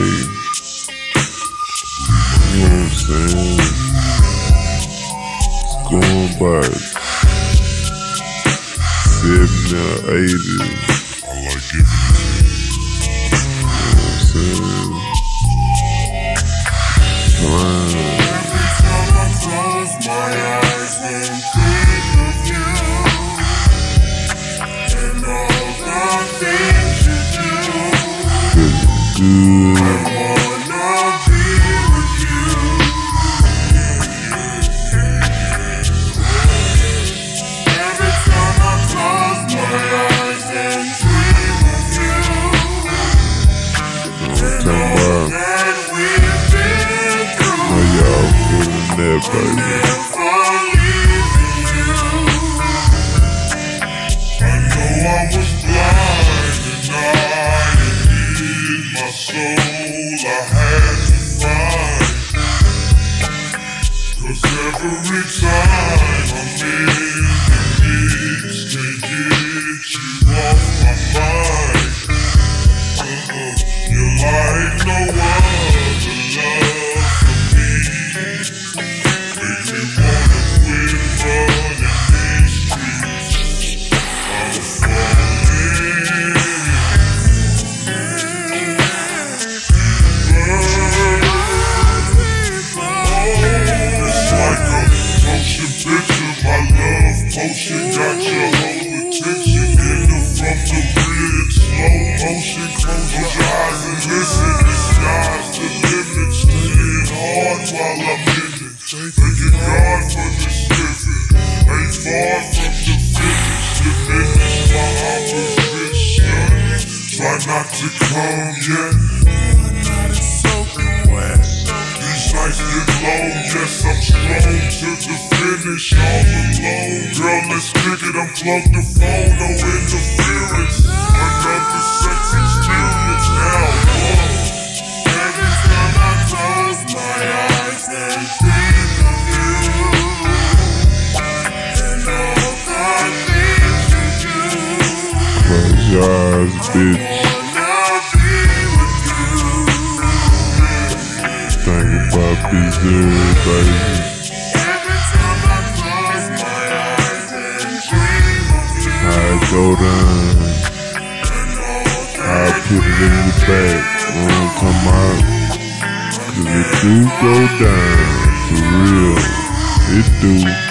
Highway. You know what I'm saying? Going back 70 or 80. I like it. You know what I'm saying? You. To find. Cause every time I'm in the Thanking God for this living. Ain't far from the finish. Diminish my opposition. Try not to come yet. These nights get long, yes, I'm strong to the finish, all alone. Girl, let's kick it, unplug the phone, dream of you, I go down. I put it in the back. Won't come out. Cause it do go down. For real. It do.